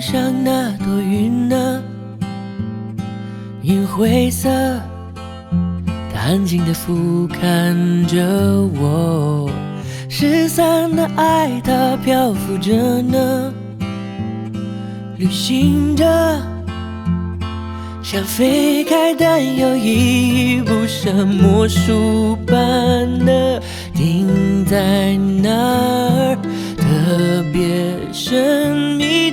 上那朵云呢？银灰色，它安静地俯瞰着我，失散的爱它漂浮着呢，旅行着，像飞开但又依依不舍魔术般的停在那儿，特别神秘。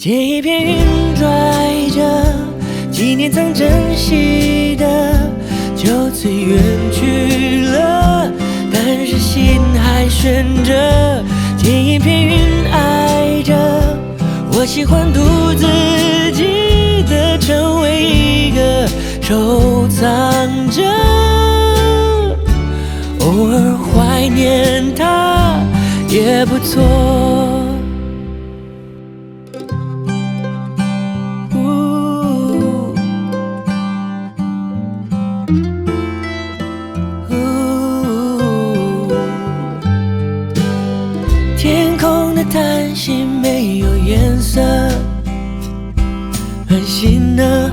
借一片云拽着，纪念曾珍惜的，就此远去了。但是心还悬着，借一片云爱着，我喜欢独自记得，成为一个收藏着，偶尔怀念它也不错。狠心的，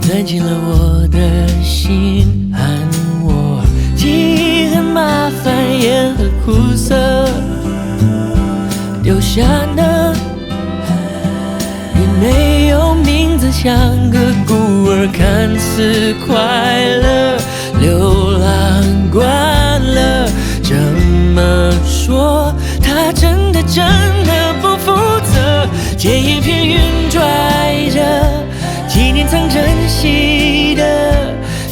钻进了我的心，喊我记忆很麻烦也很苦涩，丢下的。你没有名字，像个孤儿，看似快乐，流浪惯了。这么说，他真的真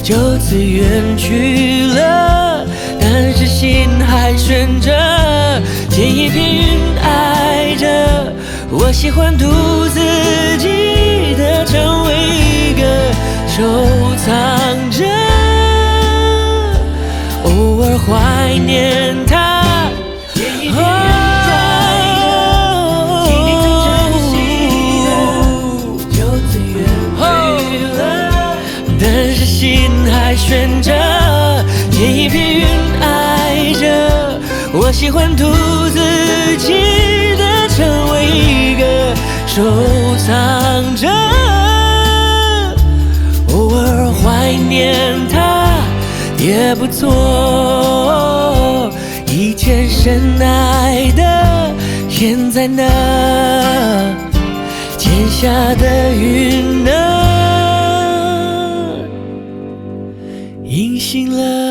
就此远去了。但是心还悬着，借一片云爱着。我喜欢独自记得，成为一个收藏者，偶尔怀念他。但是心还悬着，借一片云爱着。我喜欢独自记得，成为一个收藏者，偶尔怀念他也不错。以前深爱的，现在呢？天下的云呢？醒了。